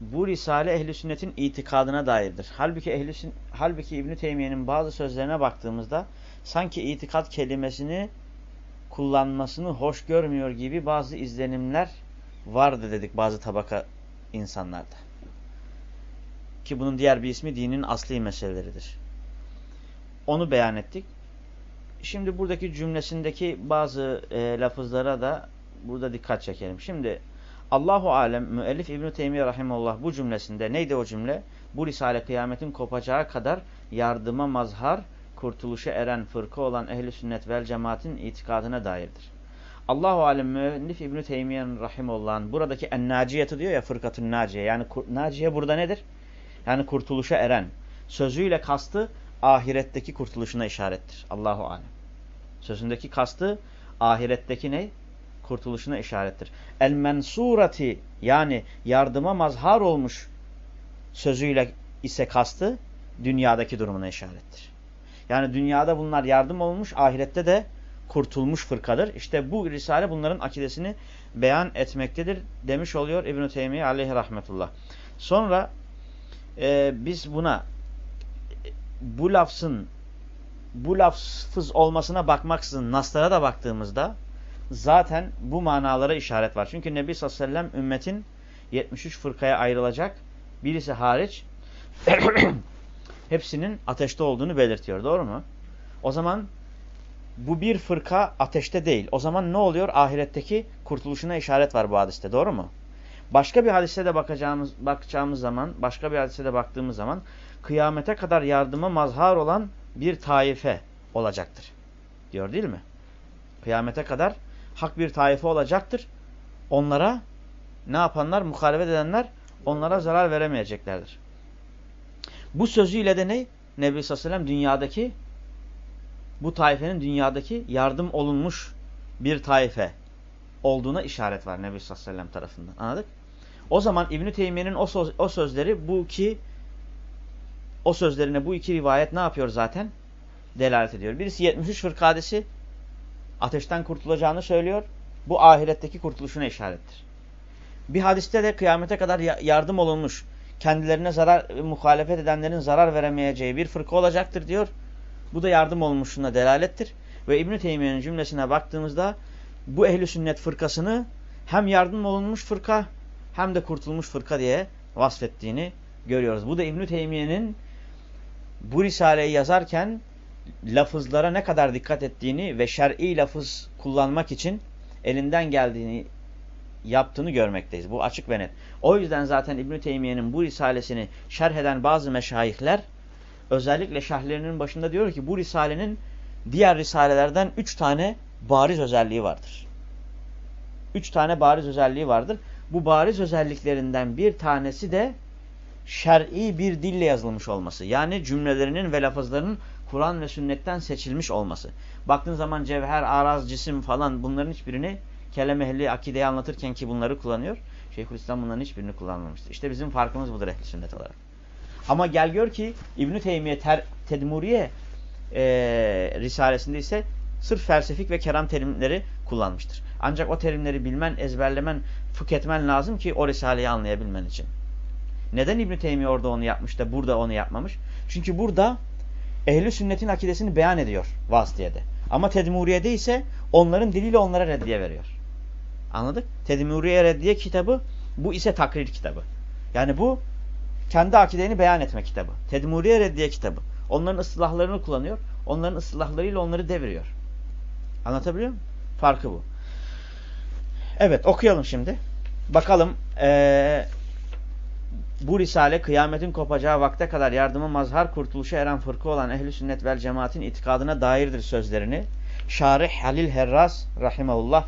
bu risale ehli sünnetin itikadına dairdir. Halbuki ehli halbuki İbn Teymiye'nin bazı sözlerine baktığımızda sanki itikat kelimesini kullanmasını hoş görmüyor gibi bazı izlenimler vardı dedik bazı tabaka insanlarda. Ki bunun diğer bir ismi dinin asli meseleleridir. Onu beyan ettik. Şimdi buradaki cümlesindeki bazı e, lafızlara da burada dikkat çekelim. Şimdi Allahu alem müellif İbn Teymiyye rahimehullah bu cümlesinde neydi o cümle? Bu risale kıyametin kopacağı kadar yardıma mazhar, kurtuluşa eren fırka olan ehli sünnet vel cemaatin itikadına dairdir. Allahu alem müellif İbn Teymiyye rahimehullah'ın buradaki en-naciyeti diyor ya fırkatun naciye. Yani naciye burada nedir? Yani kurtuluşa eren. Sözüyle kastı ahiretteki kurtuluşuna işarettir. Allahu alem. Sözündeki kastı ahiretteki ne? Kurtuluşuna işarettir. El mensurati yani yardıma mazhar olmuş sözüyle ise kastı dünyadaki durumuna işarettir. Yani dünyada bunlar yardım olmuş, ahirette de kurtulmuş fırkadır. İşte bu risale bunların akidesini beyan etmektedir demiş oluyor İbn-i Teymiye aleyhi rahmetullah. Sonra e, biz buna bu lafzın bu lafız olmasına bakmaksızın naslara da baktığımızda zaten bu manalara işaret var. Çünkü Nebi sallallahu aleyhi ve sellem ümmetin 73 fırkaya ayrılacak. Birisi hariç hepsinin ateşte olduğunu belirtiyor. Doğru mu? O zaman bu bir fırka ateşte değil. O zaman ne oluyor? Ahiretteki kurtuluşuna işaret var bu hadiste. Doğru mu? Başka bir hadise de bakacağımız, bakacağımız zaman, başka bir hadise de baktığımız zaman kıyamete kadar yardıma mazhar olan bir taife olacaktır. Diyor değil mi? Kıyamete kadar hak bir taife olacaktır. Onlara ne yapanlar? Muhalefet edenler onlara zarar veremeyeceklerdir. Bu sözüyle de ne? Nebi sallallahu dünyadaki bu taifenin dünyadaki yardım olunmuş bir taife olduğuna işaret var Nebi sallallahu aleyhi ve tarafından. Anladık? O zaman İbn-i Teymiye'nin o, söz, o sözleri bu iki o sözlerine bu iki rivayet ne yapıyor zaten? Delalet ediyor. Birisi 73 fırkadesi ateşten kurtulacağını söylüyor. Bu ahiretteki kurtuluşuna işarettir. Bir hadiste de kıyamete kadar yardım olunmuş, kendilerine zarar muhalefet edenlerin zarar veremeyeceği bir fırka olacaktır diyor. Bu da yardım olmuşuna delalettir. Ve İbn-i Teymiye'nin cümlesine baktığımızda bu ehli sünnet fırkasını hem yardım olunmuş fırka hem de kurtulmuş fırka diye vasfettiğini görüyoruz. Bu da İbn-i Teymiye'nin bu risaleyi yazarken lafızlara ne kadar dikkat ettiğini ve şer'i lafız kullanmak için elinden geldiğini yaptığını görmekteyiz. Bu açık ve net. O yüzden zaten İbn-i Teymiye'nin bu risalesini şerh eden bazı meşayihler özellikle şerhlerinin başında diyor ki bu risalenin diğer risalelerden üç tane bariz özelliği vardır. Üç tane bariz özelliği vardır. Bu bariz özelliklerinden bir tanesi de şer'i bir dille yazılmış olması. Yani cümlelerinin ve lafızlarının Kur'an ve sünnetten seçilmiş olması. Baktığın zaman cevher, araz, cisim falan bunların hiçbirini kelime ehli akideyi anlatırken ki bunları kullanıyor. Şeyhülislam bunların hiçbirini kullanmamıştır. İşte bizim farkımız budur ehli sünnet olarak. Ama gel gör ki İbn-i Teymiye ter, Tedmuriye e, Risalesinde ise sırf felsefik ve keram terimleri kullanmıştır. Ancak o terimleri bilmen, ezberlemen, fıkh lazım ki o Risale'yi anlayabilmen için. Neden İbn-i Teymiye orada onu yapmış da burada onu yapmamış? Çünkü burada ehli sünnetin akidesini beyan ediyor vasıtiyede. Ama Tedmuriye'de ise onların diliyle onlara reddiye veriyor. Anladık? Tedmuriye reddiye kitabı bu ise takrir kitabı. Yani bu kendi akideni beyan etme kitabı. Tedmuriye reddiye kitabı. Onların ıslahlarını kullanıyor. Onların ıslahlarıyla onları deviriyor. Anlatabiliyor muyum? Farkı bu. Evet okuyalım şimdi. Bakalım ee, bu risale kıyametin kopacağı vakte kadar yardıma mazhar kurtuluşa eren fırka olan ehli sünnet vel cemaatin itikadına dairdir sözlerini. Şarih Halil Herras rahimahullah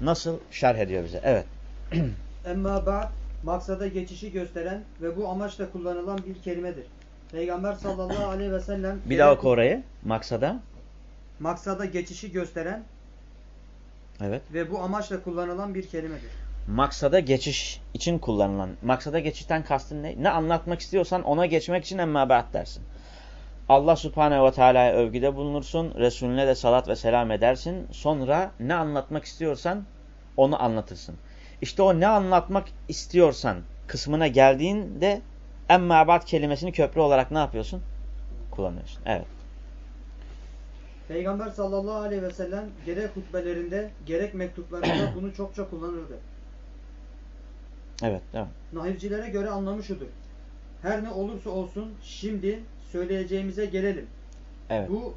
nasıl şerh ediyor bize? Evet. Emma ba'd maksada geçişi gösteren ve bu amaçla kullanılan bir kelimedir. Peygamber sallallahu aleyhi ve sellem bir daha oku orayı. Maksada maksada geçişi gösteren Evet. ve bu amaçla kullanılan bir kelimedir maksada geçiş için kullanılan. Maksada geçişten kastın ne? Ne anlatmak istiyorsan ona geçmek için emme ba'd dersin. Allah subhanehu ve teala'ya övgüde bulunursun. Resulüne de salat ve selam edersin. Sonra ne anlatmak istiyorsan onu anlatırsın. İşte o ne anlatmak istiyorsan kısmına geldiğinde emme ba'd kelimesini köprü olarak ne yapıyorsun? Kullanıyorsun. Evet. Peygamber sallallahu aleyhi ve sellem gerek hutbelerinde gerek mektuplarında bunu çokça kullanırdı. Evet. Devam. Nahivcilere göre anlamı şudur. Her ne olursa olsun şimdi söyleyeceğimize gelelim. Evet. Bu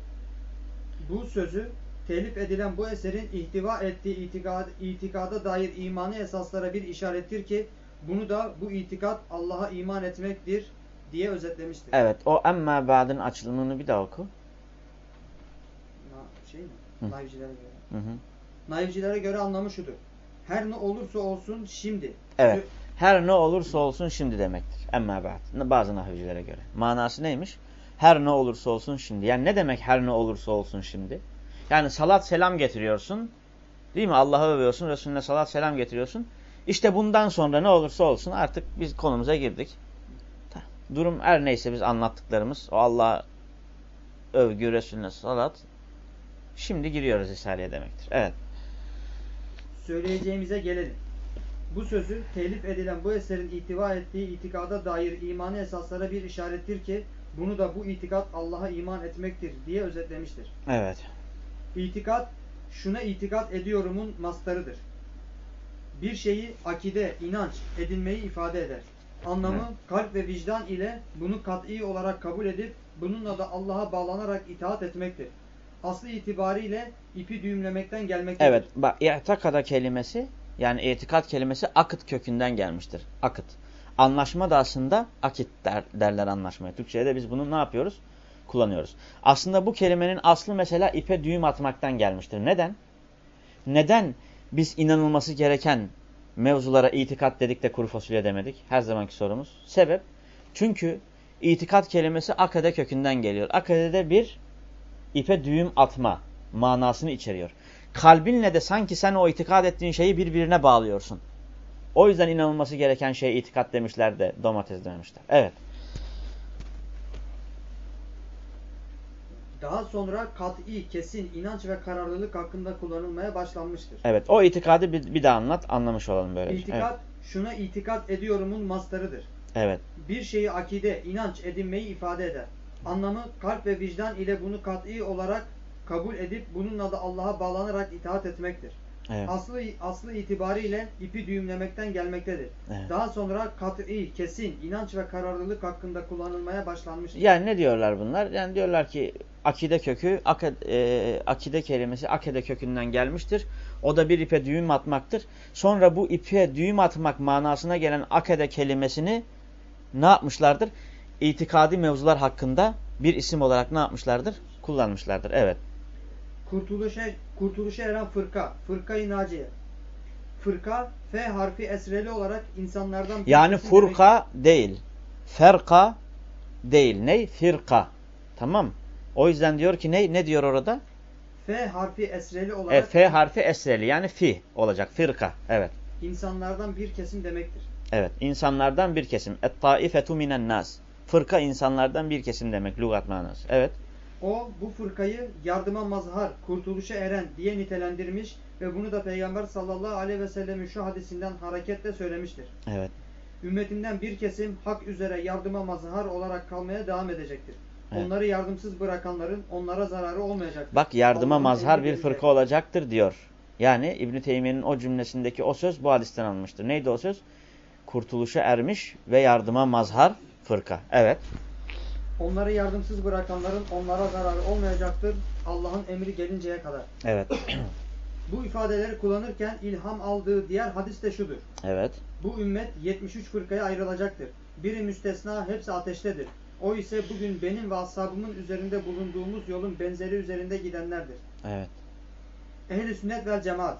bu sözü telif edilen bu eserin ihtiva ettiği itikad, itikada dair imani esaslara bir işarettir ki bunu da bu itikat Allah'a iman etmektir diye özetlemiştir. Evet. O emme ba'dın açılımını bir daha oku. Na- şey mi? Hı. Naivcilere göre. Hı hı. Naivcilere göre anlamı şudur. Her ne olursa olsun şimdi. Evet. Her ne olursa olsun şimdi demektir. Emme ba'd. Bazı nahvicilere göre. Manası neymiş? Her ne olursa olsun şimdi. Yani ne demek her ne olursa olsun şimdi? Yani salat selam getiriyorsun. Değil mi? Allah'a övüyorsun. Resulüne salat selam getiriyorsun. İşte bundan sonra ne olursa olsun artık biz konumuza girdik. Durum her neyse biz anlattıklarımız o Allah'a övgü, Resulüne salat. Şimdi giriyoruz Risale'ye demektir. Evet. Söyleyeceğimize gelelim. Bu sözü telif edilen bu eserin ihtiva ettiği itikada dair imani esaslara bir işarettir ki bunu da bu itikat Allah'a iman etmektir diye özetlemiştir. Evet. İtikat, şuna itikat ediyorumun mastarıdır. Bir şeyi akide, inanç edinmeyi ifade eder. Anlamı Evet. kalp ve vicdan ile bunu kat'i olarak kabul edip bununla da Allah'a bağlanarak itaat etmektir. Aslı itibariyle ipi düğümlemekten gelmektedir. Evet. Bak i'takada kelimesi yani itikat kelimesi akıt kökünden gelmiştir. Akıt. Anlaşma da aslında akit der, derler anlaşmaya. Türkçe'de biz bunu ne yapıyoruz? Kullanıyoruz. Aslında bu kelimenin aslı mesela ipe düğüm atmaktan gelmiştir. Neden? Neden biz inanılması gereken mevzulara itikat dedik de kuru fasulye demedik? Her zamanki sorumuz. Sebep? Çünkü itikat kelimesi akade kökünden geliyor. Akade'de bir ipe düğüm atma manasını içeriyor. Kalbinle de sanki sen o itikad ettiğin şeyi birbirine bağlıyorsun. O yüzden inanılması gereken şey itikat demişler de domates dememişler. Evet. Daha sonra kat'i, kesin, inanç ve kararlılık hakkında kullanılmaya başlanmıştır. Evet. O itikadı bir, bir daha anlat. Anlamış olalım böylece. İtikat, şuna itikat ediyorumun mastarıdır. Evet. Bir şeyi akide, inanç edinmeyi ifade eder. Anlamı kalp ve vicdan ile bunu kat'i olarak kabul edip bununla da Allah'a bağlanarak itaat etmektir. Evet. Aslı, aslı itibariyle ipi düğümlemekten gelmektedir. Evet. Daha sonra kat'i, kesin, inanç ve kararlılık hakkında kullanılmaya başlanmıştır. Yani ne diyorlar bunlar? Yani diyorlar ki akide kökü, akide, e, akide kelimesi akide kökünden gelmiştir. O da bir ipe düğüm atmaktır. Sonra bu ipe düğüm atmak manasına gelen akide kelimesini ne yapmışlardır? İtikadi mevzular hakkında bir isim olarak ne yapmışlardır? Kullanmışlardır. Evet. Kurtuluşa, kurtuluşa eren fırka, fırka-i naciye. Fırka, F harfi esreli olarak insanlardan Yani furka değil. Ferka değil. Ne? Firka. Tamam. O yüzden diyor ki ne? Ne diyor orada? demek. F harfi esreli E, olarak F harfi esreli yani fi olacak. Firka. Evet. insanlardan bir kesim demektir. Evet. insanlardan bir kesim. Et-taifetu minen nas. Fırka insanlardan bir kesim demek. Lugat manası. Evet. O bu fırkayı yardıma mazhar, kurtuluşa eren diye nitelendirmiş ve bunu da Peygamber sallallahu aleyhi ve sellemin şu hadisinden hareketle söylemiştir. Evet. Ümmetimden bir kesim hak üzere yardıma mazhar olarak kalmaya devam edecektir. Evet. Onları yardımsız bırakanların onlara zararı olmayacaktır. Bak yardıma Allah'ın mazhar bir fırka olacaktır diyor. Yani İbn-i Teymiye'nin o cümlesindeki o söz bu hadisten alınmıştır. Neydi o söz? Kurtuluşa ermiş ve yardıma mazhar fırka. Evet. Onları yardımsız bırakanların onlara zararı olmayacaktır Allah'ın emri gelinceye kadar. Evet. Bu ifadeleri kullanırken ilham aldığı diğer hadis de şudur. Evet. Bu ümmet 73 fırkaya ayrılacaktır. Biri müstesna hepsi ateştedir. O ise bugün benim ve ashabımın üzerinde bulunduğumuz yolun benzeri üzerinde gidenlerdir. Evet. Ehl-i sünnet vel cemaat.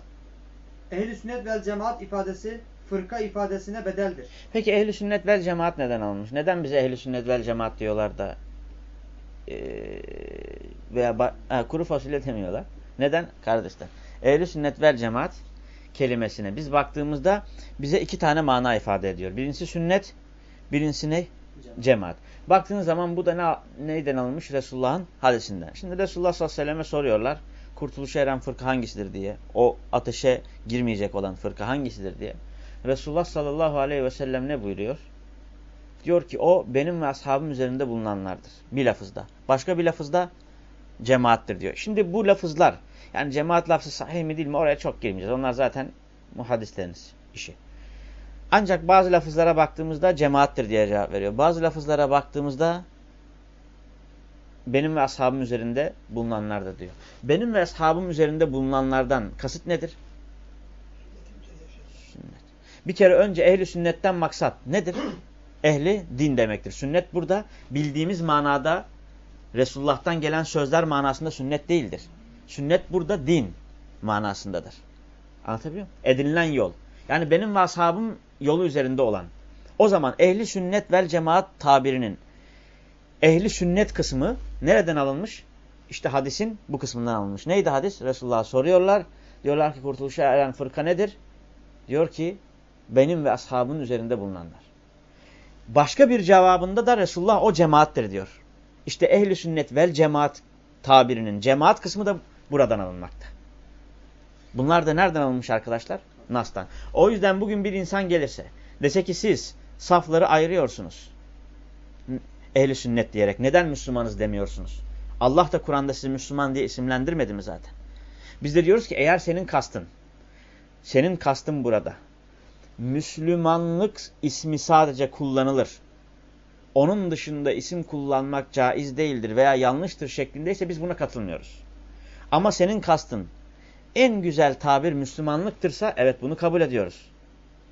Ehl-i sünnet vel cemaat ifadesi fırka ifadesine bedeldir. Peki ehli sünnet vel cemaat neden alınmış? Neden bize ehli sünnet vel cemaat diyorlar da eee, veya ha, kuru fasulye demiyorlar? Neden? Kardeşler. Ehli sünnet vel cemaat kelimesine biz baktığımızda bize iki tane mana ifade ediyor. Birincisi sünnet, birincisi ne? Cemaat. Baktığınız zaman bu da ne, neyden alınmış? Resulullah'ın hadisinden. Şimdi Resulullah sallallahu aleyhi ve selleme soruyorlar. Kurtuluşa eren fırka hangisidir diye. O ateşe girmeyecek olan fırka hangisidir diye. Resulullah sallallahu aleyhi ve sellem ne buyuruyor? Diyor ki o benim ve ashabım üzerinde bulunanlardır. Bir lafızda. Başka bir lafızda cemaattir diyor. Şimdi bu lafızlar yani cemaat lafzı sahih mi değil mi oraya çok girmeyeceğiz. Onlar zaten muhaddisleriniz işi. Ancak bazı lafızlara baktığımızda cemaattir diye cevap veriyor. Bazı lafızlara baktığımızda benim ve ashabım üzerinde bulunanlardır diyor. Benim ve ashabım üzerinde bulunanlardan kasıt nedir? Sünnet. Bir kere önce ehli sünnetten maksat nedir? Ehli din demektir. Sünnet burada bildiğimiz manada Resulullah'tan gelen sözler manasında sünnet değildir. Sünnet burada din manasındadır. Anlatabiliyor muyum? Edinilen yol. Yani benim ve ashabım yolu üzerinde olan. O zaman ehli sünnet vel cemaat tabirinin ehli sünnet kısmı nereden alınmış? İşte hadisin bu kısmından alınmış. Neydi hadis? Resulullah'a soruyorlar. Diyorlar ki kurtuluşa eren fırka nedir? Diyor ki benim ve ashabın üzerinde bulunanlar. Başka bir cevabında da Resulullah o cemaattir diyor. İşte ehli sünnet vel cemaat tabirinin cemaat kısmı da buradan alınmakta. Bunlar da nereden alınmış arkadaşlar? Nas'tan. O yüzden bugün bir insan gelirse dese ki siz safları ayırıyorsunuz. Ehli sünnet diyerek neden Müslümanız demiyorsunuz? Allah da Kur'an'da sizi Müslüman diye isimlendirmedi mi zaten? Biz de diyoruz ki eğer senin kastın, senin kastın burada. Müslümanlık ismi sadece kullanılır. Onun dışında isim kullanmak caiz değildir veya yanlıştır şeklindeyse biz buna katılmıyoruz. Ama senin kastın en güzel tabir Müslümanlıktırsa evet bunu kabul ediyoruz.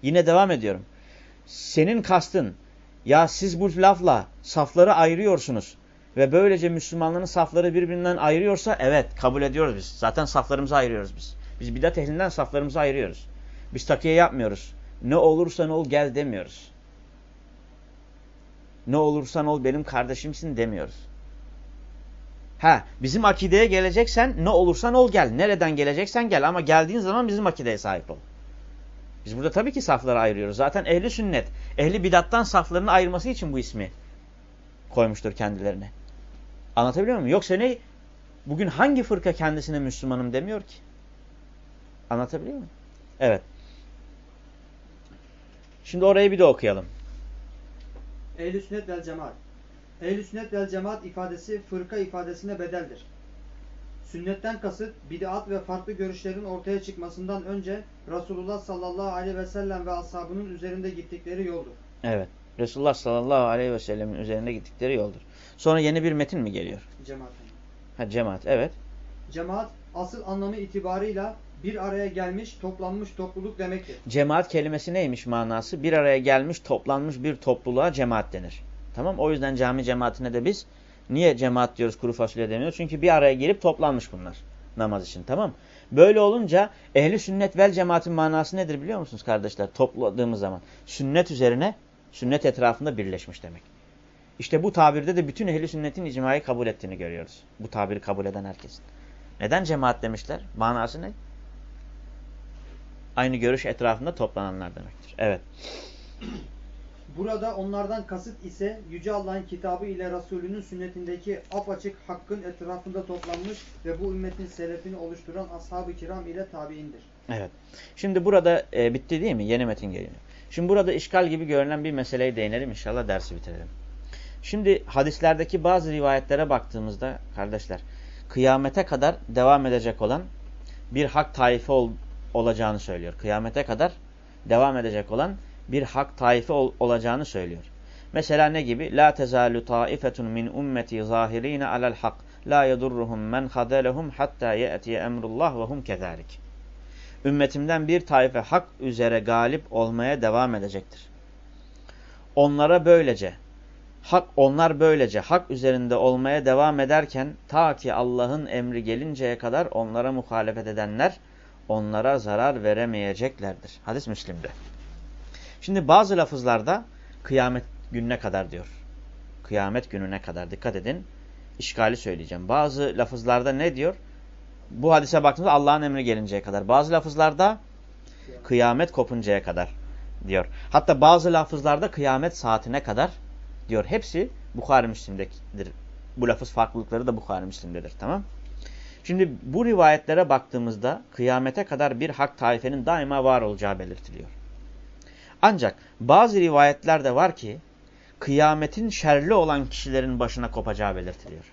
Yine devam ediyorum. Senin kastın ya siz bu lafla safları ayırıyorsunuz ve böylece Müslümanların safları birbirinden ayırıyorsa evet kabul ediyoruz biz. Zaten saflarımızı ayırıyoruz biz. Biz bidat ehlinden saflarımızı ayırıyoruz. Biz takiye yapmıyoruz. Ne olursan ol gel demiyoruz. Ne olursan ol benim kardeşimsin demiyoruz. Ha, bizim akideye geleceksen ne olursan ol gel. Nereden geleceksen gel ama geldiğin zaman bizim akideye sahip ol. Biz burada tabii ki safları ayırıyoruz. Zaten ehli sünnet, ehli bidattan saflarını ayırması için bu ismi koymuştur kendilerine. Anlatabiliyor muyum? Yoksa ne? Bugün hangi fırka kendisine Müslümanım demiyor ki? Anlatabiliyor muyum? Evet. Şimdi orayı bir de okuyalım. Ehl-i sünnet vel cemaat. Ehl-i sünnet vel cemaat ifadesi fırka ifadesine bedeldir. Sünnetten kasıt bid'at ve farklı görüşlerin ortaya çıkmasından önce Resulullah sallallahu aleyhi ve sellem ve ashabının üzerinde gittikleri yoldur. Evet. Resulullah sallallahu aleyhi ve sellemin üzerinde gittikleri yoldur. Sonra yeni bir metin mi geliyor? Cemaat. Ha cemaat evet. Cemaat asıl anlamı itibarıyla bir araya gelmiş, toplanmış topluluk demektir. Cemaat kelimesi neymiş manası? Bir araya gelmiş, toplanmış bir topluluğa cemaat denir. Tamam O yüzden cami cemaatine de biz niye cemaat diyoruz kuru fasulye demiyoruz? Çünkü bir araya gelip toplanmış bunlar namaz için. Tamam Böyle olunca ehli sünnet vel cemaatin manası nedir biliyor musunuz kardeşler? Topladığımız zaman sünnet üzerine, sünnet etrafında birleşmiş demek. İşte bu tabirde de bütün ehli sünnetin icmayı kabul ettiğini görüyoruz. Bu tabiri kabul eden herkesin. Neden cemaat demişler? Manası ne? Aynı görüş etrafında toplananlar demektir. Evet. Burada onlardan kasıt ise Yüce Allah'ın kitabı ile Resulünün sünnetindeki apaçık hakkın etrafında toplanmış ve bu ümmetin selefini oluşturan ashab-ı kiram ile tabiindir. Evet. Şimdi burada e, bitti değil mi? Yeni metin geliyor. Şimdi burada işgal gibi görünen bir meseleye değinelim inşallah dersi bitirelim. Şimdi hadislerdeki bazı rivayetlere baktığımızda kardeşler kıyamete kadar devam edecek olan bir hak taife ol, olacağını söylüyor. Kıyamete kadar devam edecek olan bir hak taife ol, olacağını söylüyor. Mesela ne gibi? La tezalu taifetun min ummeti zahirine alel hak. La yedurruhum men hadelehum hatta ye'tiye emrullah ve hum kezalik. Ümmetimden bir taife hak üzere galip olmaya devam edecektir. Onlara böylece hak onlar böylece hak üzerinde olmaya devam ederken ta ki Allah'ın emri gelinceye kadar onlara muhalefet edenler onlara zarar veremeyeceklerdir. Hadis Müslim'de. Şimdi bazı lafızlarda kıyamet gününe kadar diyor. Kıyamet gününe kadar dikkat edin. İşgali söyleyeceğim. Bazı lafızlarda ne diyor? Bu hadise baktığımızda Allah'ın emri gelinceye kadar. Bazı lafızlarda kıyamet kopuncaya kadar diyor. Hatta bazı lafızlarda kıyamet saatine kadar diyor. Hepsi Bukhari Müslim'dedir. Bu lafız farklılıkları da Bukhari Müslim'dedir. Tamam Şimdi bu rivayetlere baktığımızda kıyamete kadar bir hak taifenin daima var olacağı belirtiliyor. Ancak bazı rivayetlerde var ki kıyametin şerli olan kişilerin başına kopacağı belirtiliyor.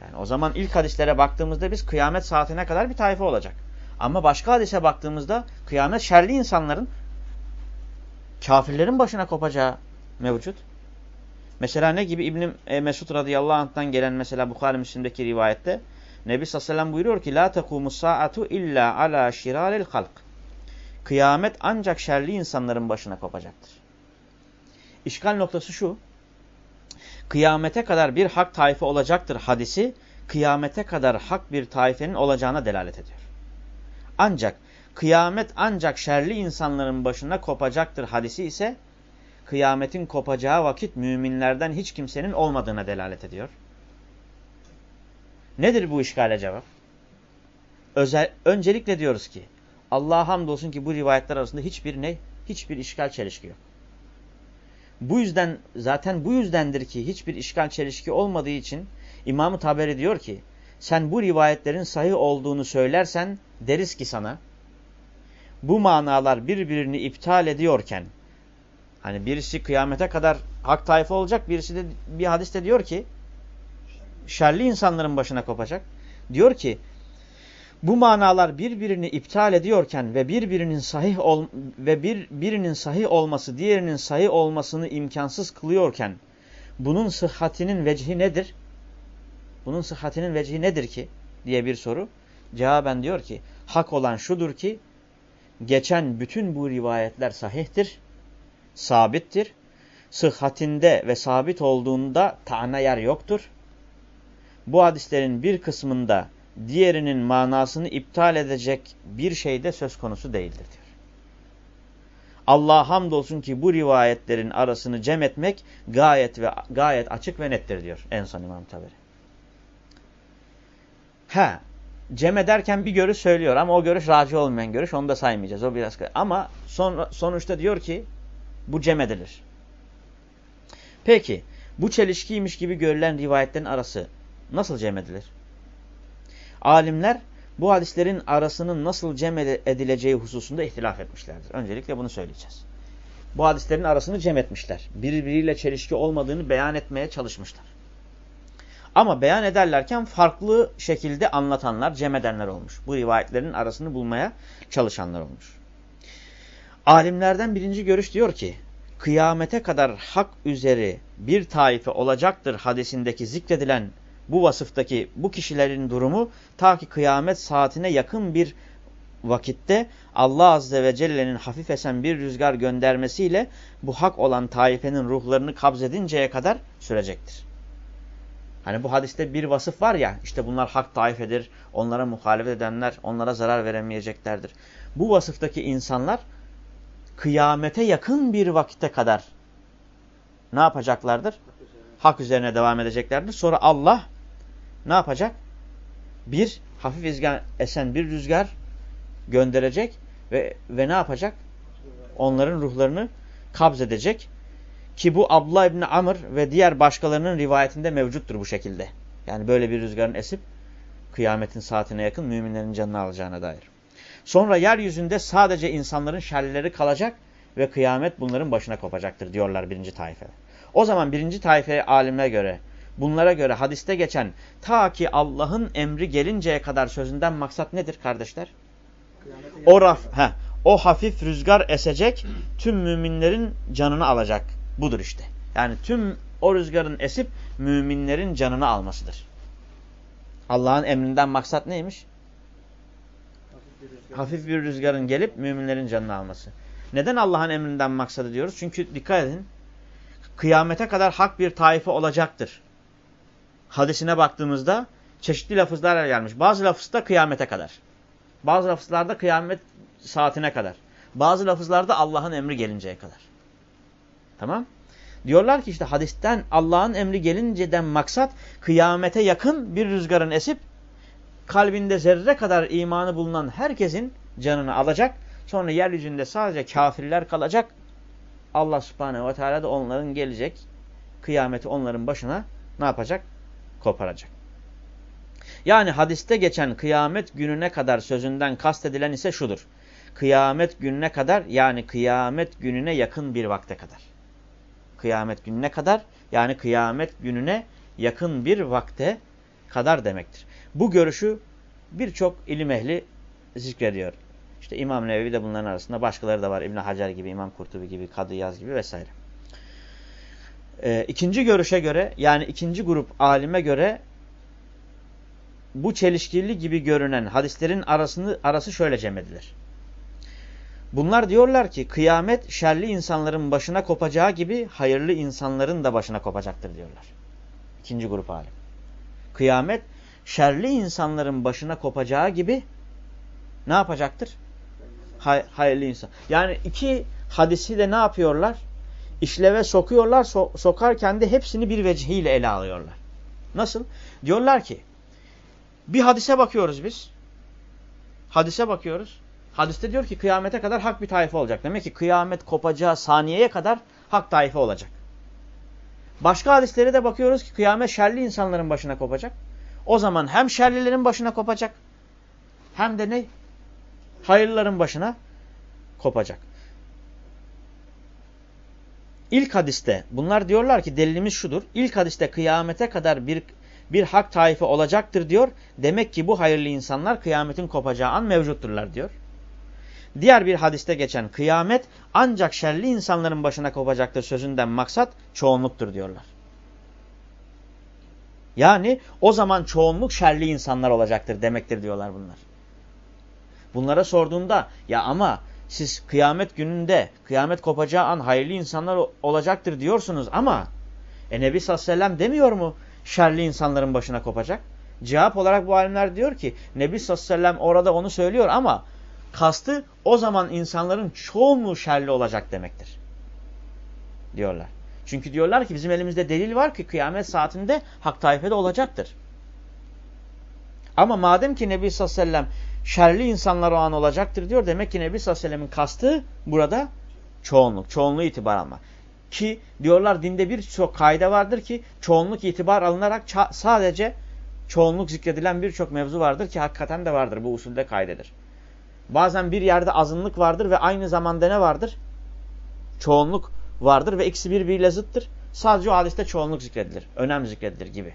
Yani o zaman ilk hadislere baktığımızda biz kıyamet saatine kadar bir tayfa olacak. Ama başka hadise baktığımızda kıyamet şerli insanların kafirlerin başına kopacağı mevcut. Mesela ne gibi İbn e, Mesud radıyallahu anh'tan gelen mesela Bukhari Müslim'deki rivayette Nebi sallallahu aleyhi ve sellem buyuruyor ki la tekumus saatu illa ala şiraril halk. Kıyamet ancak şerli insanların başına kopacaktır. İşgal noktası şu. Kıyamete kadar bir hak taife olacaktır hadisi kıyamete kadar hak bir taifenin olacağına delalet ediyor. Ancak kıyamet ancak şerli insanların başına kopacaktır hadisi ise kıyametin kopacağı vakit müminlerden hiç kimsenin olmadığına delalet ediyor. Nedir bu işgale cevap? Özel, öncelikle diyoruz ki Allah'a hamdolsun ki bu rivayetler arasında hiçbir ne? Hiçbir işgal çelişki yok. Bu yüzden zaten bu yüzdendir ki hiçbir işgal çelişki olmadığı için İmam-ı Taberi diyor ki sen bu rivayetlerin sahih olduğunu söylersen deriz ki sana bu manalar birbirini iptal ediyorken hani birisi kıyamete kadar hak tayfa olacak birisi de bir hadiste diyor ki şerli insanların başına kopacak. Diyor ki bu manalar birbirini iptal ediyorken ve birbirinin sahih ol ve bir birinin sahih olması diğerinin sahih olmasını imkansız kılıyorken bunun sıhhatinin vecihi nedir? Bunun sıhhatinin vecihi nedir ki? diye bir soru. Cevaben diyor ki hak olan şudur ki geçen bütün bu rivayetler sahihtir, sabittir. Sıhhatinde ve sabit olduğunda ta'na yer yoktur. Bu hadislerin bir kısmında diğerinin manasını iptal edecek bir şey de söz konusu değildir diyor. Allah hamdolsun ki bu rivayetlerin arasını cem etmek gayet ve gayet açık ve nettir diyor en son İmam Taberi. He, cem ederken bir görüş söylüyor ama o görüş raci olmayan görüş onu da saymayacağız. O biraz ama son, sonuçta diyor ki bu cem edilir. Peki bu çelişkiymiş gibi görülen rivayetlerin arası nasıl cem edilir? Alimler bu hadislerin arasının nasıl cem edileceği hususunda ihtilaf etmişlerdir. Öncelikle bunu söyleyeceğiz. Bu hadislerin arasını cem etmişler. Birbiriyle çelişki olmadığını beyan etmeye çalışmışlar. Ama beyan ederlerken farklı şekilde anlatanlar, cem edenler olmuş. Bu rivayetlerin arasını bulmaya çalışanlar olmuş. Alimlerden birinci görüş diyor ki, kıyamete kadar hak üzeri bir taife olacaktır hadisindeki zikredilen bu vasıftaki bu kişilerin durumu ta ki kıyamet saatine yakın bir vakitte Allah Azze ve Celle'nin hafif esen bir rüzgar göndermesiyle bu hak olan taifenin ruhlarını kabzedinceye kadar sürecektir. Hani bu hadiste bir vasıf var ya işte bunlar hak taifedir, onlara muhalefet edenler onlara zarar veremeyeceklerdir. Bu vasıftaki insanlar kıyamete yakın bir vakitte kadar ne yapacaklardır? Hak üzerine devam edeceklerdir. Sonra Allah ne yapacak? Bir, hafif rüzgar, esen bir rüzgar gönderecek ve, ve ne yapacak? Onların ruhlarını kabz edecek. Ki bu Abdullah İbni Amr ve diğer başkalarının rivayetinde mevcuttur bu şekilde. Yani böyle bir rüzgarın esip kıyametin saatine yakın müminlerin canını alacağına dair. Sonra yeryüzünde sadece insanların şerlileri kalacak ve kıyamet bunların başına kopacaktır diyorlar birinci taife. O zaman birinci taife alimine göre bunlara göre hadiste geçen ta ki Allah'ın emri gelinceye kadar sözünden maksat nedir kardeşler? O, raf, heh, o hafif rüzgar esecek tüm müminlerin canını alacak. Budur işte. Yani tüm o rüzgarın esip müminlerin canını almasıdır. Allah'ın emrinden maksat neymiş? Hafif bir rüzgarın gelip müminlerin canını alması. Neden Allah'ın emrinden maksadı diyoruz? Çünkü dikkat edin. Kıyamete kadar hak bir taife olacaktır hadisine baktığımızda çeşitli lafızlarla gelmiş. Bazı lafızda kıyamete kadar. Bazı lafızlarda kıyamet saatine kadar. Bazı lafızlarda Allah'ın emri gelinceye kadar. Tamam? Diyorlar ki işte hadisten Allah'ın emri gelinceden maksat kıyamete yakın bir rüzgarın esip kalbinde zerre kadar imanı bulunan herkesin canını alacak. Sonra yeryüzünde sadece kafirler kalacak. Allah subhanehu ve teala da onların gelecek. Kıyameti onların başına ne yapacak? koparacak. Yani hadiste geçen kıyamet gününe kadar sözünden kastedilen ise şudur. kıyamet gününe kadar yani kıyamet gününe yakın bir vakte kadar. Kıyamet gününe kadar yani kıyamet gününe yakın bir vakte kadar demektir. Bu görüşü birçok ilim ehli zikrediyor. İşte İmam Nevevi de bunların arasında başkaları da var. İbn Hacer gibi, İmam Kurtubi gibi, Kadı Yaz gibi vesaire. Ee, ikinci görüşe göre yani ikinci grup alime göre bu çelişkili gibi görünen hadislerin arasını arası şöyle cem edilir. Bunlar diyorlar ki kıyamet şerli insanların başına kopacağı gibi hayırlı insanların da başına kopacaktır diyorlar. İkinci grup alim. Kıyamet şerli insanların başına kopacağı gibi ne yapacaktır? Hay hayırlı insan. Yani iki hadisi de ne yapıyorlar? İşleve sokuyorlar. So sokarken de hepsini bir vecihiyle ele alıyorlar. Nasıl? Diyorlar ki bir hadise bakıyoruz biz. Hadise bakıyoruz. Hadiste diyor ki kıyamete kadar hak bir taife olacak. Demek ki kıyamet kopacağı saniyeye kadar hak taife olacak. Başka hadislere de bakıyoruz ki kıyamet şerli insanların başına kopacak. O zaman hem şerlilerin başına kopacak hem de ne? Hayırlıların başına kopacak. İlk hadiste bunlar diyorlar ki delilimiz şudur. İlk hadiste kıyamete kadar bir bir hak taife olacaktır diyor. Demek ki bu hayırlı insanlar kıyametin kopacağı an mevcutturlar diyor. Diğer bir hadiste geçen kıyamet ancak şerli insanların başına kopacaktır sözünden maksat çoğunluktur diyorlar. Yani o zaman çoğunluk şerli insanlar olacaktır demektir diyorlar bunlar. Bunlara sorduğunda ya ama siz kıyamet gününde kıyamet kopacağı an hayırlı insanlar olacaktır diyorsunuz ama e Nebi sallallahu aleyhi ve sellem demiyor mu şerli insanların başına kopacak? Cevap olarak bu alimler diyor ki Nebi sallallahu aleyhi ve sellem orada onu söylüyor ama kastı o zaman insanların çoğunluğu şerli olacak demektir. Diyorlar. Çünkü diyorlar ki bizim elimizde delil var ki kıyamet saatinde hak taifede olacaktır. Ama madem ki Nebi sallallahu aleyhi ve sellem şerli insanlar o an olacaktır diyor. Demek ki Nebi sallallahu aleyhi ve sellemin kastı burada çoğunluk. Çoğunluğu itibar alma. Ki diyorlar dinde birçok kaide vardır ki çoğunluk itibar alınarak sadece çoğunluk zikredilen birçok mevzu vardır ki hakikaten de vardır. Bu usulde kaydedir. Bazen bir yerde azınlık vardır ve aynı zamanda ne vardır? Çoğunluk vardır ve ikisi birbiriyle zıttır. Sadece o hadiste çoğunluk zikredilir. Önem zikredilir gibi.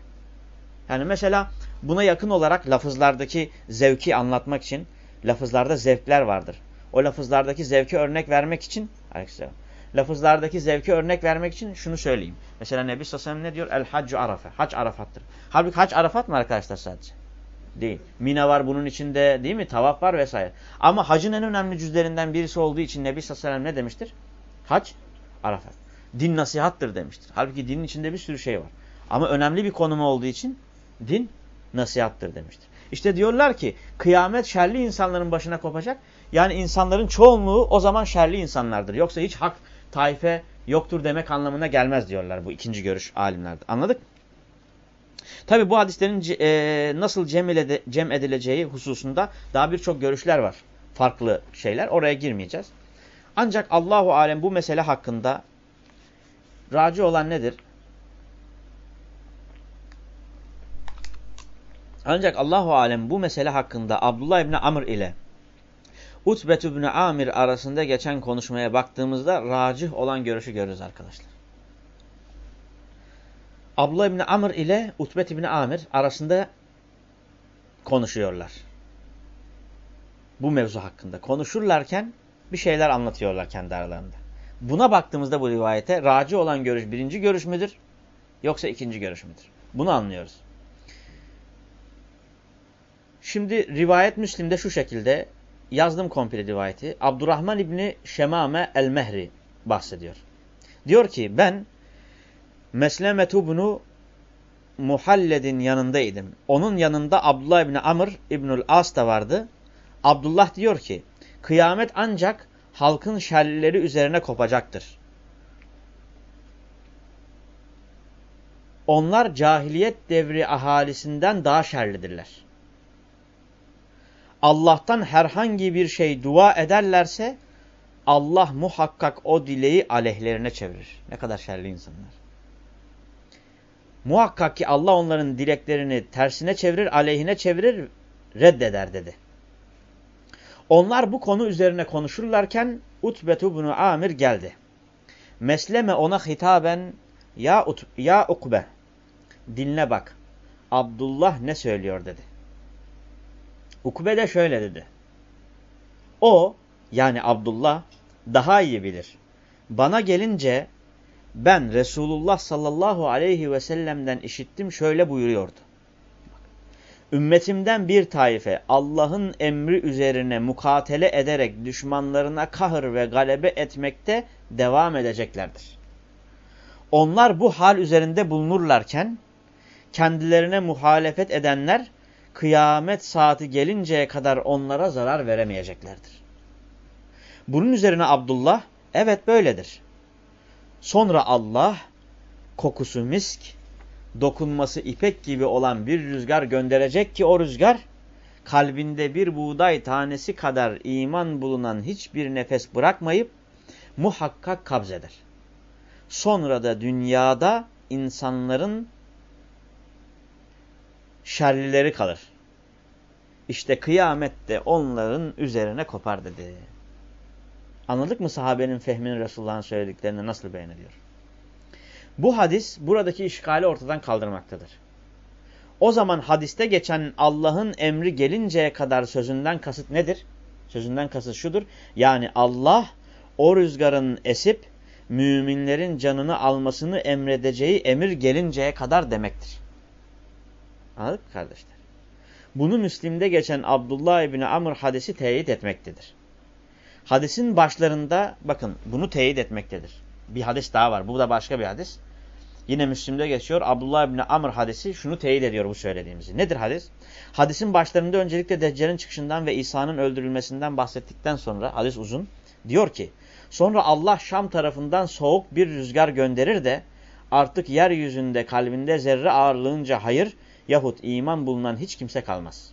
Yani mesela buna yakın olarak lafızlardaki zevki anlatmak için lafızlarda zevkler vardır. O lafızlardaki zevki örnek vermek için aleyhisselam. Lafızlardaki zevki örnek vermek için şunu söyleyeyim. Mesela Nebi Sallallahu ne diyor? El haccu arafe. Hac arafattır. Halbuki hac arafat mı arkadaşlar sadece? Değil. Mina var bunun içinde değil mi? Tavaf var vesaire. Ama hacın en önemli cüzlerinden birisi olduğu için Nebi Sallallahu ne demiştir? Hac arafat. Din nasihattır demiştir. Halbuki dinin içinde bir sürü şey var. Ama önemli bir konumu olduğu için din nasihattır demiştir. İşte diyorlar ki kıyamet şerli insanların başına kopacak. Yani insanların çoğunluğu o zaman şerli insanlardır. Yoksa hiç hak taife yoktur demek anlamına gelmez diyorlar bu ikinci görüş alimlerde. Anladık mı? Tabi bu hadislerin e, nasıl cem, cem edileceği hususunda daha birçok görüşler var. Farklı şeyler. Oraya girmeyeceğiz. Ancak Allahu Alem bu mesele hakkında raci olan nedir? Ancak Allahu Alem bu mesele hakkında Abdullah İbni Amr ile Utbet İbni Amir arasında geçen konuşmaya baktığımızda racih olan görüşü görürüz arkadaşlar. Abdullah İbni Amr ile Utbet İbni Amir arasında konuşuyorlar. Bu mevzu hakkında. Konuşurlarken bir şeyler anlatıyorlar kendi aralarında. Buna baktığımızda bu rivayete raci olan görüş birinci görüş müdür? Yoksa ikinci görüş müdür? Bunu anlıyoruz. Şimdi rivayet Müslim'de şu şekilde yazdım komple rivayeti. Abdurrahman İbni Şemame el-Mehri bahsediyor. Diyor ki ben Meslemet ibnu Muhalled'in yanındaydım. Onun yanında Abdullah İbni Amr İbnül As da vardı. Abdullah diyor ki kıyamet ancak halkın şerlileri üzerine kopacaktır. Onlar cahiliyet devri ahalisinden daha şerlidirler. Allah'tan herhangi bir şey dua ederlerse Allah muhakkak o dileği aleyhlerine çevirir. Ne kadar şerli insanlar. Muhakkak ki Allah onların dileklerini tersine çevirir, aleyhine çevirir, reddeder dedi. Onlar bu konu üzerine konuşurlarken Utbetu bunu Amir geldi. Mesleme ona hitaben ya, Ut ya Ukbe dinle bak. Abdullah ne söylüyor dedi. Ukbe de şöyle dedi. O yani Abdullah daha iyi bilir. Bana gelince ben Resulullah sallallahu aleyhi ve sellem'den işittim şöyle buyuruyordu. Ümmetimden bir taife Allah'ın emri üzerine mukatele ederek düşmanlarına kahır ve galebe etmekte devam edeceklerdir. Onlar bu hal üzerinde bulunurlarken kendilerine muhalefet edenler kıyamet saati gelinceye kadar onlara zarar veremeyeceklerdir. Bunun üzerine Abdullah evet böyledir. Sonra Allah kokusu misk, dokunması ipek gibi olan bir rüzgar gönderecek ki o rüzgar kalbinde bir buğday tanesi kadar iman bulunan hiçbir nefes bırakmayıp muhakkak kabzeder. Sonra da dünyada insanların şerlileri kalır. İşte kıyamette onların üzerine kopar dedi. Anladık mı sahabenin fehmini Resulullah'ın söylediklerini nasıl beyan ediyor? Bu hadis buradaki işgali ortadan kaldırmaktadır. O zaman hadiste geçen Allah'ın emri gelinceye kadar sözünden kasıt nedir? Sözünden kasıt şudur. Yani Allah o rüzgarın esip müminlerin canını almasını emredeceği emir gelinceye kadar demektir. Anladık mı kardeşler? Bunu Müslim'de geçen Abdullah İbni Amr hadisi teyit etmektedir. Hadisin başlarında bakın bunu teyit etmektedir. Bir hadis daha var. Bu da başka bir hadis. Yine Müslim'de geçiyor. Abdullah İbni Amr hadisi şunu teyit ediyor bu söylediğimizi. Nedir hadis? Hadisin başlarında öncelikle Deccal'in çıkışından ve İsa'nın öldürülmesinden bahsettikten sonra hadis uzun. Diyor ki sonra Allah Şam tarafından soğuk bir rüzgar gönderir de artık yeryüzünde kalbinde zerre ağırlığınca hayır yahut iman bulunan hiç kimse kalmaz.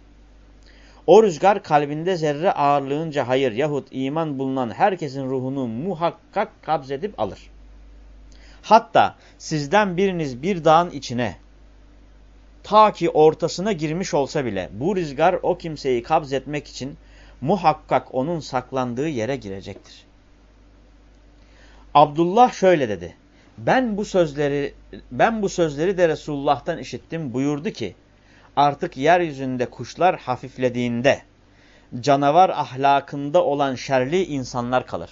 O rüzgar kalbinde zerre ağırlığınca hayır yahut iman bulunan herkesin ruhunu muhakkak kabzedip alır. Hatta sizden biriniz bir dağın içine ta ki ortasına girmiş olsa bile bu rüzgar o kimseyi kabzetmek için muhakkak onun saklandığı yere girecektir. Abdullah şöyle dedi. Ben bu sözleri ben bu sözleri de Resulullah'tan işittim. Buyurdu ki: Artık yeryüzünde kuşlar hafiflediğinde canavar ahlakında olan şerli insanlar kalır.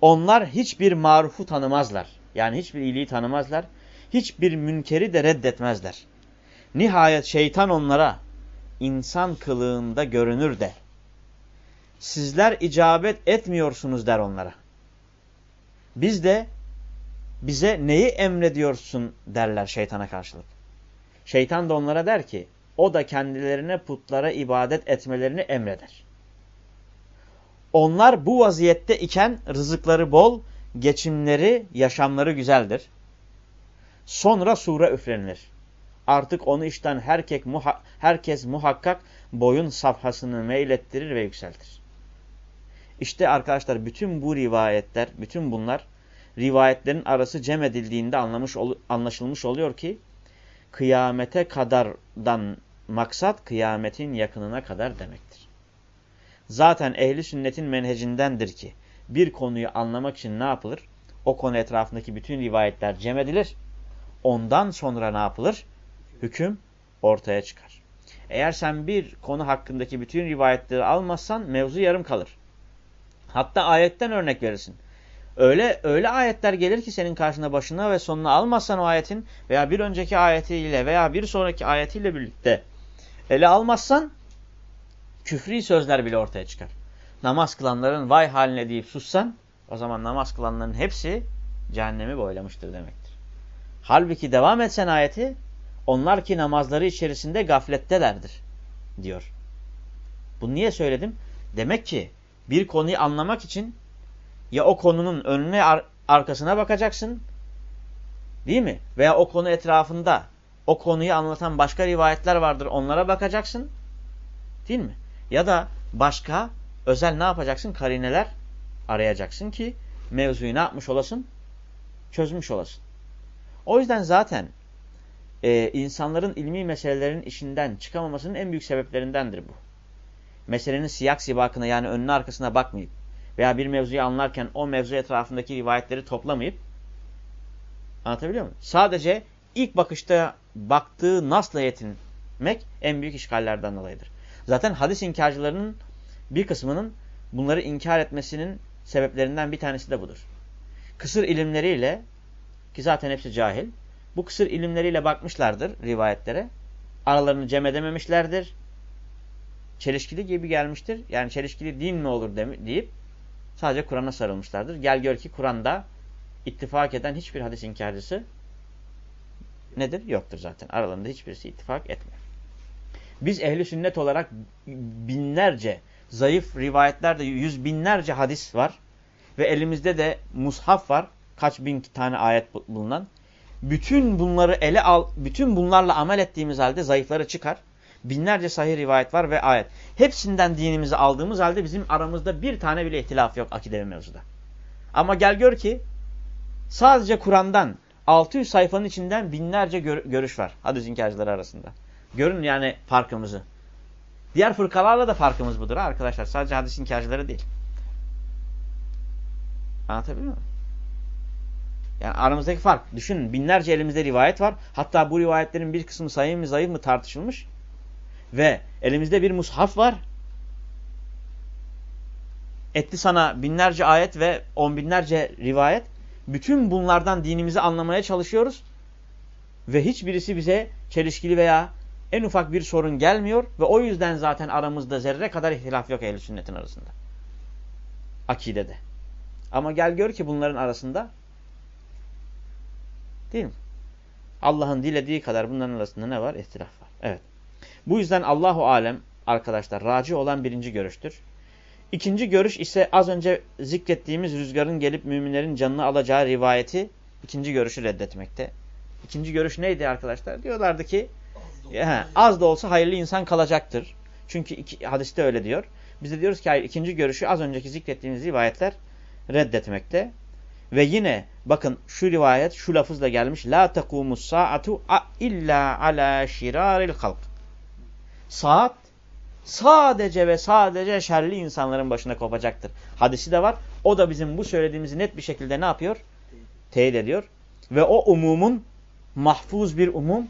Onlar hiçbir marufu tanımazlar. Yani hiçbir iyiliği tanımazlar. Hiçbir münkeri de reddetmezler. Nihayet şeytan onlara insan kılığında görünür de sizler icabet etmiyorsunuz der onlara. Biz de bize neyi emrediyorsun derler şeytana karşılık. Şeytan da onlara der ki o da kendilerine putlara ibadet etmelerini emreder. Onlar bu vaziyette iken rızıkları bol, geçimleri, yaşamları güzeldir. Sonra sure üflenilir. Artık onu işten herkes, muha herkes muhakkak boyun safhasını meylettirir ve yükseltir. İşte arkadaşlar bütün bu rivayetler, bütün bunlar rivayetlerin arası cem edildiğinde anlamış, anlaşılmış oluyor ki kıyamete kadardan maksat kıyametin yakınına kadar demektir. Zaten ehli sünnetin menhecindendir ki bir konuyu anlamak için ne yapılır? O konu etrafındaki bütün rivayetler cem edilir. Ondan sonra ne yapılır? Hüküm ortaya çıkar. Eğer sen bir konu hakkındaki bütün rivayetleri almazsan mevzu yarım kalır. Hatta ayetten örnek verirsin. Öyle öyle ayetler gelir ki senin karşına başına ve sonuna almazsan o ayetin veya bir önceki ayetiyle veya bir sonraki ayetiyle birlikte ele almazsan küfri sözler bile ortaya çıkar. Namaz kılanların vay haline deyip sussan o zaman namaz kılanların hepsi cehennemi boylamıştır demektir. Halbuki devam etsen ayeti onlar ki namazları içerisinde gaflettelerdir diyor. Bunu niye söyledim? Demek ki bir konuyu anlamak için ya o konunun önüne ar arkasına bakacaksın değil mi? Veya o konu etrafında o konuyu anlatan başka rivayetler vardır onlara bakacaksın değil mi? Ya da başka özel ne yapacaksın? Karineler arayacaksın ki mevzuyu ne yapmış olasın? Çözmüş olasın. O yüzden zaten e, insanların ilmi meselelerin işinden çıkamamasının en büyük sebeplerindendir bu. meselenin siyak sibakına yani önüne arkasına bakmayıp veya bir mevzuyu anlarken o mevzu etrafındaki rivayetleri toplamayıp anlatabiliyor muyum? Sadece ilk bakışta baktığı nasla yetinmek en büyük işgallerden dolayıdır. Zaten hadis inkarcılarının bir kısmının bunları inkar etmesinin sebeplerinden bir tanesi de budur. Kısır ilimleriyle ki zaten hepsi cahil. Bu kısır ilimleriyle bakmışlardır rivayetlere. Aralarını cem edememişlerdir. Çelişkili gibi gelmiştir. Yani çelişkili din mi olur deyip sadece Kur'an'a sarılmışlardır. Gel gör ki Kur'an'da ittifak eden hiçbir hadis inkarcısı nedir? Yoktur zaten. Aralarında hiçbirisi ittifak etmiyor. Biz ehli sünnet olarak binlerce zayıf rivayetlerde yüz binlerce hadis var. Ve elimizde de mushaf var. Kaç bin tane ayet bulunan. Bütün bunları ele al, bütün bunlarla amel ettiğimiz halde zayıfları çıkar. Binlerce sahih rivayet var ve ayet. Hepsinden dinimizi aldığımız halde bizim aramızda bir tane bile ihtilaf yok akidevi mevzuda. Ama gel gör ki sadece Kur'an'dan 600 sayfanın içinden binlerce gör görüş var hadis inkarcıları arasında. Görün yani farkımızı. Diğer fırkalarla da farkımız budur arkadaşlar. Sadece hadis inkarcıları değil. Anlatabiliyor muyum? Yani aramızdaki fark. Düşünün binlerce elimizde rivayet var. Hatta bu rivayetlerin bir kısmı sayı mı zayıf mı tartışılmış. Ve elimizde bir mushaf var. Etti sana binlerce ayet ve on binlerce rivayet. Bütün bunlardan dinimizi anlamaya çalışıyoruz. Ve hiçbirisi bize çelişkili veya en ufak bir sorun gelmiyor. Ve o yüzden zaten aramızda zerre kadar ihtilaf yok ehl sünnetin arasında. Akidede. Ama gel gör ki bunların arasında değil mi? Allah'ın dilediği kadar bunların arasında ne var? İhtilaf var. Evet. Bu yüzden Allahu alem arkadaşlar raci olan birinci görüştür. İkinci görüş ise az önce zikrettiğimiz rüzgarın gelip müminlerin canını alacağı rivayeti ikinci görüşü reddetmekte. İkinci görüş neydi arkadaşlar? Diyorlardı ki az da, he, az da olsa hayırlı insan kalacaktır. Çünkü iki, hadiste öyle diyor. Biz de diyoruz ki hayır ikinci görüşü az önceki zikrettiğimiz rivayetler reddetmekte. Ve yine bakın şu rivayet şu lafızla gelmiş. La tekumus saatu illa ala şiraril halk. Saat sadece ve sadece şerli insanların başına kopacaktır. Hadisi de var. O da bizim bu söylediğimizi net bir şekilde ne yapıyor? Teyit ediyor. Ve o umumun mahfuz bir umum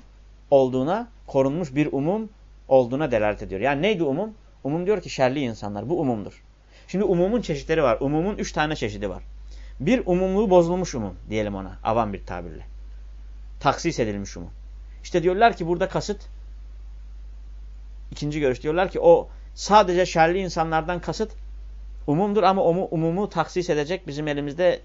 olduğuna, korunmuş bir umum olduğuna delalet ediyor. Yani neydi umum? Umum diyor ki şerli insanlar. Bu umumdur. Şimdi umumun çeşitleri var. Umumun üç tane çeşidi var. Bir umumluğu bozulmuş umum diyelim ona. Avam bir tabirle. Taksis edilmiş umum. İşte diyorlar ki burada kasıt ikinci görüş diyorlar ki o sadece şerli insanlardan kasıt umumdur ama umu, umumu taksis edecek bizim elimizde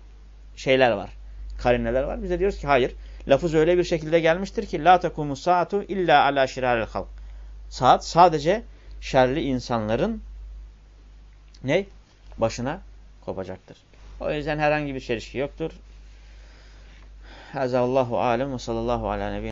şeyler var. Karineler var. Biz de diyoruz ki hayır. Lafız öyle bir şekilde gelmiştir ki la tekumu saatu illa ala şiraril halk. Saat sadece şerli insanların ne? Başına kopacaktır. O yüzden herhangi bir çelişki yoktur. Hazallahu alem ve sallallahu ala nebi